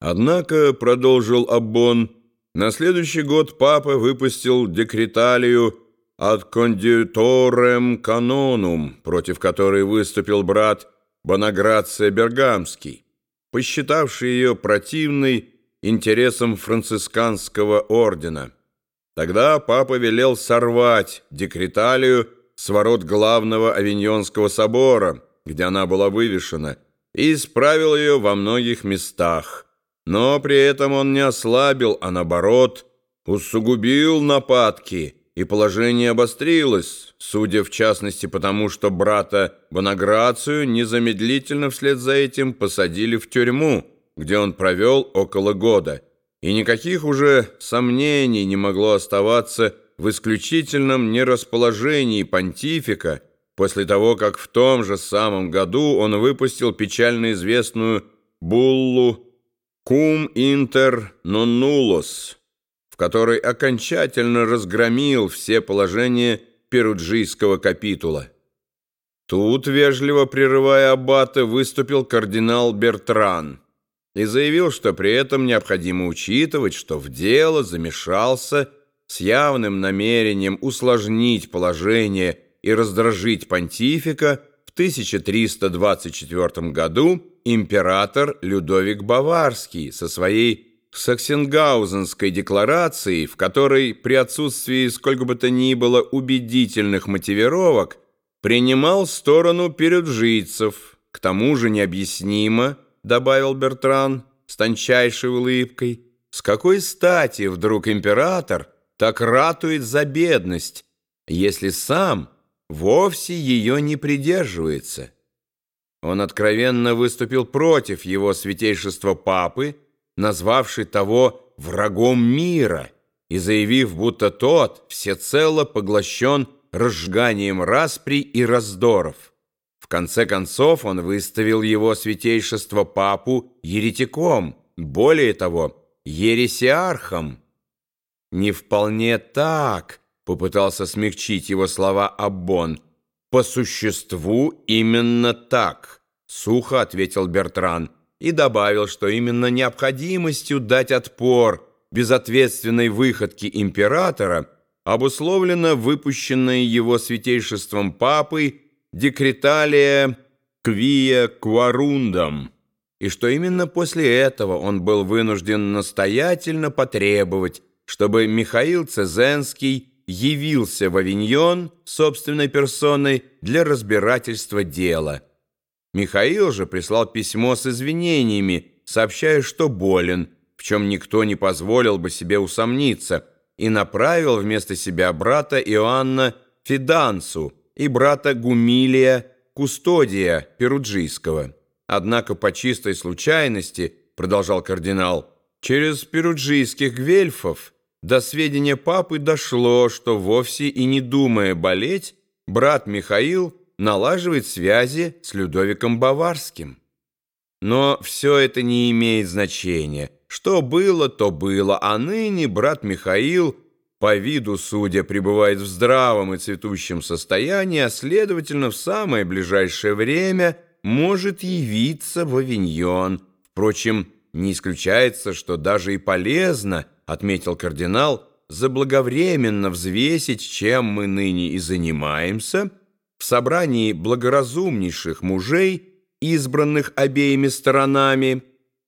Однако, продолжил Аббон, на следующий год папа выпустил декреталию от кондиторем канонум, против которой выступил брат Бонаграция Бергамский, посчитавший ее противной интересам францисканского ордена. Тогда папа велел сорвать декреталию с ворот главного Авиньонского собора, где она была вывешена, и исправил ее во многих местах. Но при этом он не ослабил, а наоборот, усугубил нападки, и положение обострилось, судя в частности потому, что брата Бонаграцию незамедлительно вслед за этим посадили в тюрьму, где он провел около года, и никаких уже сомнений не могло оставаться в исключительном нерасположении понтифика после того, как в том же самом году он выпустил печально известную буллу «Cum inter nonnulos», в которой окончательно разгромил все положения перуджийского капитула. Тут, вежливо прерывая аббата, выступил кардинал Бертран и заявил, что при этом необходимо учитывать, что в дело замешался с явным намерением усложнить положение и раздражить понтифика в 1324 году император Людовик Баварский со своей Саксенгаузенской декларацией, в которой при отсутствии сколько бы то ни было убедительных мотивировок принимал сторону переджийцев, к тому же необъяснимо, добавил Бертран с тончайшей улыбкой, с какой стати вдруг император – так ратует за бедность, если сам вовсе ее не придерживается. Он откровенно выступил против его святейшества папы, назвавший того врагом мира и заявив, будто тот всецело поглощен разжиганием распри и раздоров. В конце концов он выставил его святейшество папу еретиком, более того, ересиархом, «Не вполне так», — попытался смягчить его слова Аббон. «По существу именно так», — сухо ответил Бертран и добавил, что именно необходимостью дать отпор безответственной выходке императора обусловлено выпущенное его святейшеством папой декреталия «Квия Кварундам», и что именно после этого он был вынужден настоятельно потребовать чтобы Михаил Цезенский явился в Авиньон собственной персоной для разбирательства дела. Михаил же прислал письмо с извинениями, сообщая, что болен, в чем никто не позволил бы себе усомниться, и направил вместо себя брата Иоанна Фидансу и брата Гумилия Кустодия Перуджийского. Однако по чистой случайности, продолжал кардинал, через перуджийских гвельфов до сведения папы дошло, что вовсе и не думая болеть, брат Михаил налаживает связи с Людовиком Баварским. Но все это не имеет значения. Что было, то было, а ныне брат Михаил, по виду судя, пребывает в здравом и цветущем состоянии, а следовательно, в самое ближайшее время может явиться в Авиньон. Впрочем, не исключается, что даже и полезно – отметил кардинал, заблаговременно взвесить, чем мы ныне и занимаемся, в собрании благоразумнейших мужей, избранных обеими сторонами,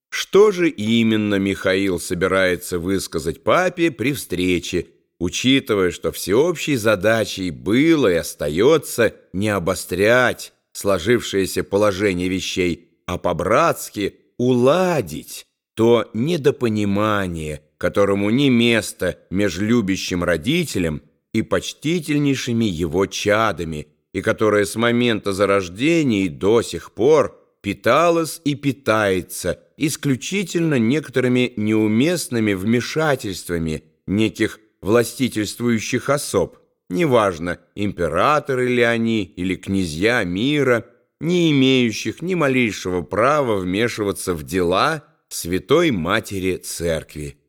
что же именно Михаил собирается высказать папе при встрече, учитывая, что всеобщей задачей было и остается не обострять сложившееся положение вещей, а по-братски уладить то недопонимание, которому не место между любящим родителем и почтительнейшими его чадами, и которое с момента зарождения и до сих пор питалось и питается исключительно некоторыми неуместными вмешательствами неких властительствующих особ, неважно, императоры ли они или князья мира, не имеющих ни малейшего права вмешиваться в дела Святой Матери Церкви.